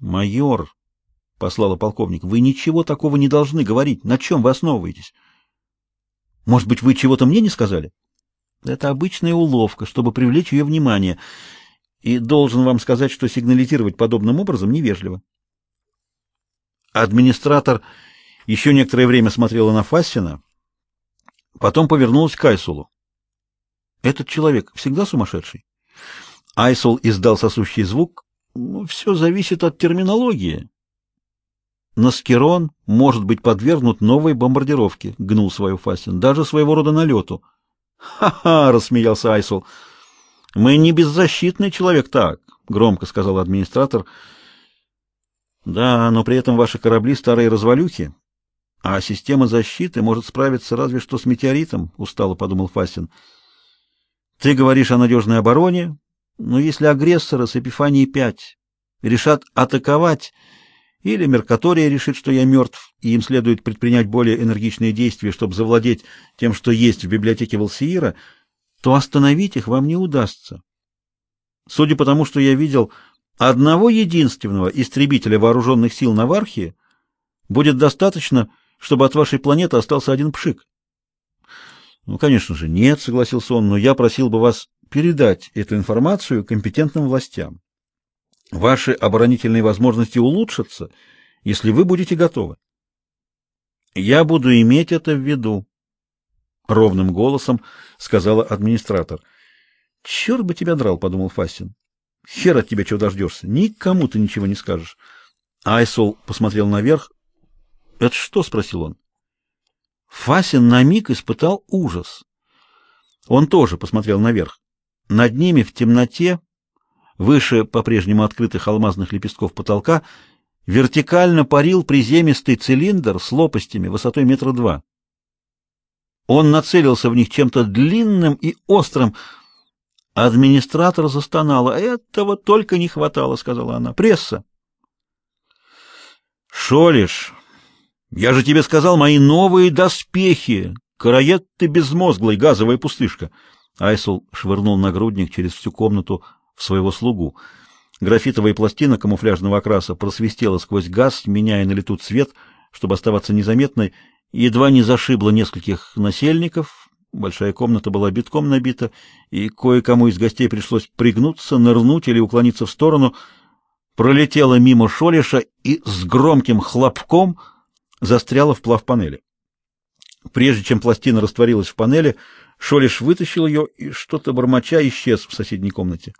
Майор, послала полковник, вы ничего такого не должны говорить. На чем вы основываетесь? Может быть, вы чего-то мне не сказали? Это обычная уловка, чтобы привлечь ее внимание. И должен вам сказать, что сигнализировать подобным образом невежливо. Администратор еще некоторое время смотрела на Фассина, потом повернулась к Айсулу. Этот человек всегда сумасшедший? Айсул издал сосущий звук. Ну, все зависит от терминологии. Наскерон может быть подвергнут новой бомбардировке, гнул свою Фастин, даже своего рода налету. Ха-ха, рассмеялся Айсул. Мы не беззащитный человек так, громко сказал администратор. Да, но при этом ваши корабли старые развалюхи, а система защиты может справиться разве что с метеоритом, устало подумал Фастин. Ты говоришь о надежной обороне, но если агрессоры с Эпифании 5 решат атаковать, или Меркатория решит, что я мертв, и им следует предпринять более энергичные действия, чтобы завладеть тем, что есть в библиотеке Волсиира, то остановить их вам не удастся. Судя по тому, что я видел, одного единственного истребителя вооруженных сил Навархии будет достаточно, чтобы от вашей планеты остался один пшик. Ну, конечно же, нет, согласился он, но я просил бы вас передать эту информацию компетентным властям. Ваши оборонительные возможности улучшатся, если вы будете готовы. Я буду иметь это в виду, ровным голосом сказала администратор. «Черт бы тебя драл, подумал Фастин. Хер от тебя чего дождешься, никому ты ничего не скажешь. Айсол посмотрел наверх. "Это что?" спросил он. Фасин на миг испытал ужас. Он тоже посмотрел наверх. Над ними в темноте, выше по-прежнему открытых алмазных лепестков потолка, вертикально парил приземистый цилиндр с лопастями высотой метра два. Он нацелился в них чем-то длинным и острым. Администратор застонала. «Этого только не хватало», — сказала она. «Пресса». «Шолиш, я же тебе сказал, мои новые доспехи! Караед ты безмозглый, газовая пустышка!» Айсул швырнул нагрудник через всю комнату в своего слугу. Графитовая пластина камуфляжного окраса просвистела сквозь газ, меняя на лету цвет, чтобы оставаться незаметной, едва не зашибла нескольких насельников. Большая комната была битком набита, и кое-кому из гостей пришлось пригнуться, нырнуть или уклониться в сторону. Пролетела мимо Шолиша и с громким хлопком застряла в плав панели. Прежде чем пластина растворилась в панели, Шолиш вытащил ее и что-то бормоча исчез в соседней комнате.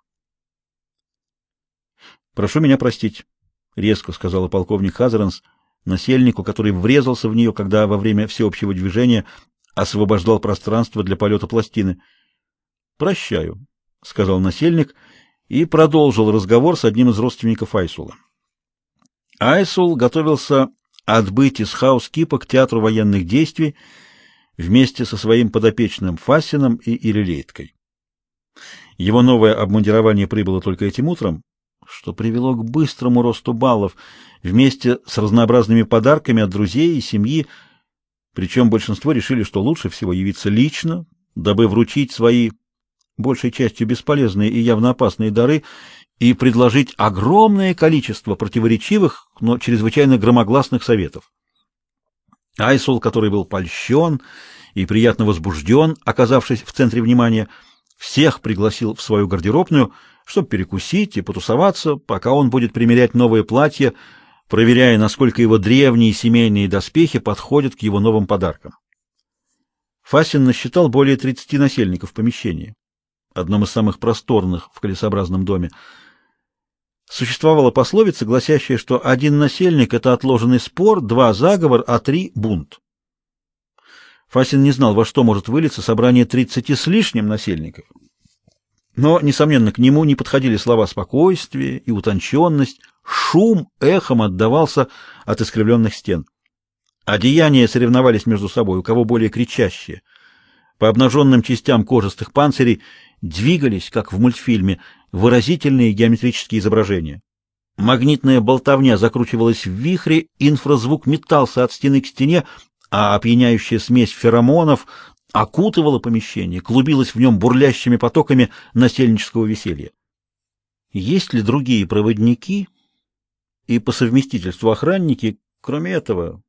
Прошу меня простить, резко сказала полковник Хазаранс насельнику, который врезался в нее, когда во время всеобщего движения освобождал пространство для полета пластины. "Прощаю", сказал насельник и продолжил разговор с одним из родственников Айсула. Айсул готовился отбыть из Хаус-Кипа к театру военных действий вместе со своим подопечным Фасином и Ирилейткой. Его новое обмундирование прибыло только этим утром, что привело к быстрому росту баллов вместе с разнообразными подарками от друзей и семьи, причем большинство решили, что лучше всего явиться лично, дабы вручить свои большей частью бесполезные и явно опасные дары и предложить огромное количество противоречивых, но чрезвычайно громогласных советов. Айсул, который был польщен и приятно возбужден, оказавшись в центре внимания, всех пригласил в свою гардеробную, чтобы перекусить и потусоваться, пока он будет примерять новое платье, проверяя, насколько его древние семейные доспехи подходят к его новым подаркам. Фасин насчитал более 30 насельников в помещении, одном из самых просторных в колесообразном доме. Существовала пословица, гласящая, что один насельник — это отложенный спор, два — заговор, а три — бунт. Фасин не знал, во что может вылиться собрание тридцати с лишним насельников. Но, несомненно, к нему не подходили слова спокойствие и утонченность, шум эхом отдавался от искривленных стен. Одеяния соревновались между собой, у кого более кричащие. По обнаженным частям кожистых панцирей двигались, как в мультфильме, выразительные геометрические изображения. Магнитная болтовня закручивалась в вихре, инфразвук метался от стены к стене, а опьяняющая смесь феромонов окутывала помещение, клубилась в нем бурлящими потоками насельнического веселья. Есть ли другие проводники и по совместительству охранники. Кроме этого,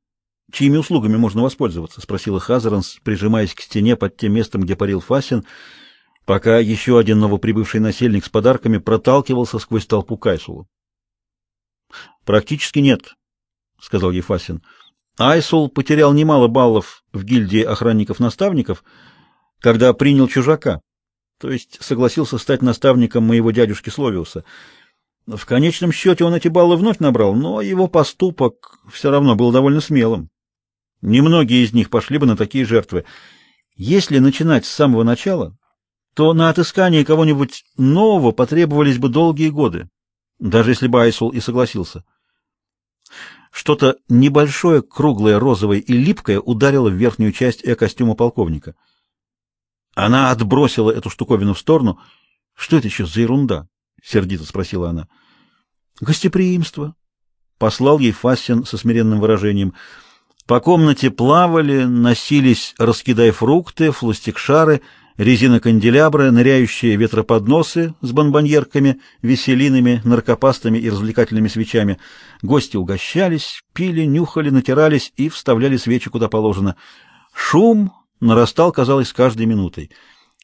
чьими услугами можно воспользоваться? спросила Хазаранс, прижимаясь к стене под тем местом, где парил Фасин, пока еще один новоприбывший насельник с подарками проталкивался сквозь толпу Кайсулу. Практически нет, сказал Ефасин. Айсул потерял немало баллов в гильдии охранников-наставников, когда принял чужака, то есть согласился стать наставником моего дядюшки Словиуса. В конечном счете он эти баллы вновь набрал, но его поступок все равно был довольно смелым. Немногие из них пошли бы на такие жертвы. Если начинать с самого начала, то на отыскание кого-нибудь нового потребовались бы долгие годы, даже если бы Айсул и согласился. Что-то небольшое, круглое, розовое и липкое ударило в верхнюю часть э-костюма полковника. Она отбросила эту штуковину в сторону. «Что это еще за ерунда?» — сердито спросила она. «Гостеприимство», — послал ей Фастин со смиренным выражением. По комнате плавали, носились, раскидая фрукты, флустикшары — резиноканделябры, ныряющие ветроподносы с бомбоньерками, веселинами, наркопастами и развлекательными свечами. Гости угощались, пили, нюхали, натирались и вставляли свечи куда положено. Шум нарастал, казалось, с каждой минутой,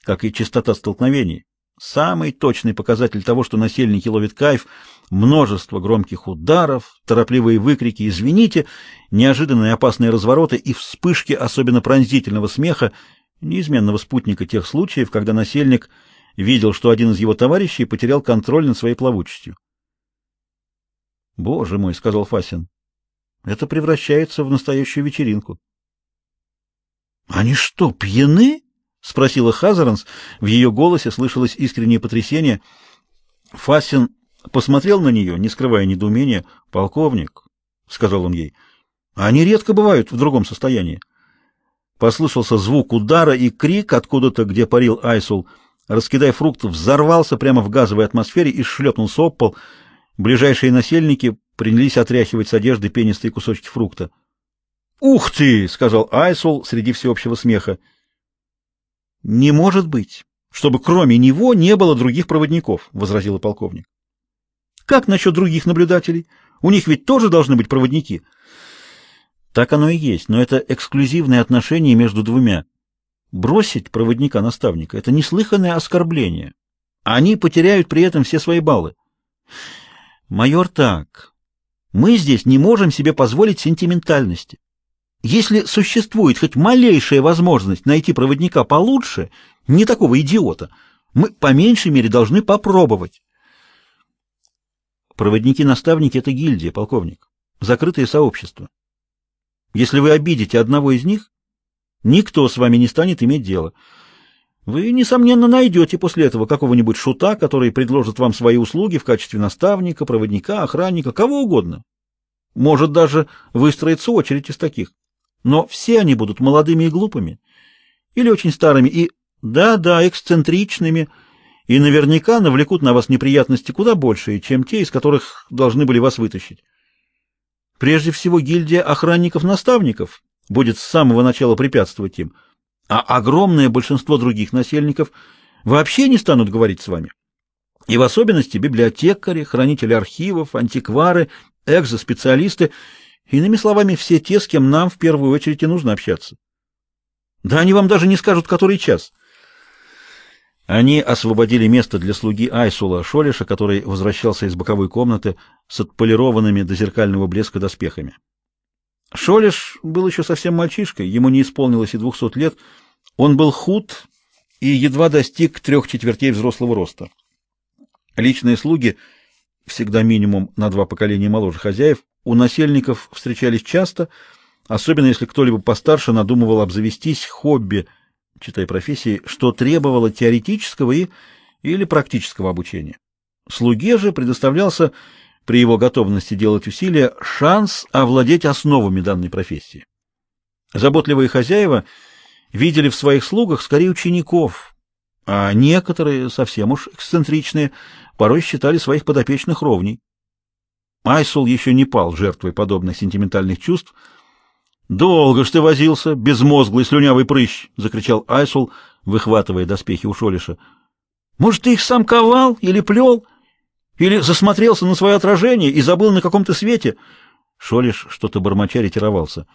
как и частота столкновений. Самый точный показатель того, что насельники ловят кайф, множество громких ударов, торопливые выкрики «извините», неожиданные опасные развороты и вспышки особенно пронзительного смеха, неизменного спутника тех случаев, когда насельник видел, что один из его товарищей потерял контроль над своей плавучестью. «Боже мой!» — сказал Фасин. «Это превращается в настоящую вечеринку». «Они что, пьяны?» — спросила Хазаранс. В ее голосе слышалось искреннее потрясение. Фасин посмотрел на нее, не скрывая недоумения. «Полковник», — сказал он ей, — «они редко бывают в другом состоянии». Послышался звук удара и крик откуда-то, где парил Айсул. Раскидая фрукт, взорвался прямо в газовой атмосфере и шлепнулся об пол. Ближайшие насельники принялись отряхивать с одежды пенистые кусочки фрукта. «Ух ты!» — сказал Айсул среди всеобщего смеха. «Не может быть, чтобы кроме него не было других проводников», — возразил полковник. «Как насчет других наблюдателей? У них ведь тоже должны быть проводники». Так оно и есть, но это эксклюзивные отношения между двумя. Бросить проводника-наставника — это неслыханное оскорбление. Они потеряют при этом все свои баллы. Майор, так. Мы здесь не можем себе позволить сентиментальности. Если существует хоть малейшая возможность найти проводника получше, не такого идиота, мы по меньшей мере должны попробовать. Проводники-наставники — это гильдия, полковник. Закрытое сообщество. Если вы обидите одного из них, никто с вами не станет иметь дела. Вы, несомненно, найдете после этого какого-нибудь шута, который предложит вам свои услуги в качестве наставника, проводника, охранника, кого угодно. Может даже выстроиться очередь из таких. Но все они будут молодыми и глупыми, или очень старыми и, да-да, эксцентричными, и наверняка навлекут на вас неприятности куда большие, чем те, из которых должны были вас вытащить. Прежде всего, гильдия охранников-наставников будет с самого начала препятствовать им, а огромное большинство других насельников вообще не станут говорить с вами. И в особенности библиотекари, хранители архивов, антиквары, экзоспециалисты, иными словами, все те, с кем нам в первую очередь и нужно общаться. Да они вам даже не скажут, который час. Они освободили место для слуги Айсула Шолиша, который возвращался из боковой комнаты с отполированными до зеркального блеска доспехами. Шолиш был еще совсем мальчишкой, ему не исполнилось и двухсот лет. Он был худ и едва достиг трех четвертей взрослого роста. Личные слуги, всегда минимум на два поколения моложе хозяев, у насельников встречались часто, особенно если кто-либо постарше надумывал обзавестись хобби – читай профессии, что требовало теоретического и или практического обучения. Слуге же предоставлялся при его готовности делать усилия шанс овладеть основами данной профессии. Заботливые хозяева видели в своих слугах скорее учеников, а некоторые, совсем уж эксцентричные, порой считали своих подопечных ровней. Айсул еще не пал жертвой подобных сентиментальных чувств, «Долго ж ты возился, безмозглый слюнявый прыщ!» — закричал Айсул, выхватывая доспехи у Шолиша. «Может, ты их сам ковал или плел? Или засмотрелся на свое отражение и забыл на каком-то свете?» Шолиш что-то бормоча ретировался.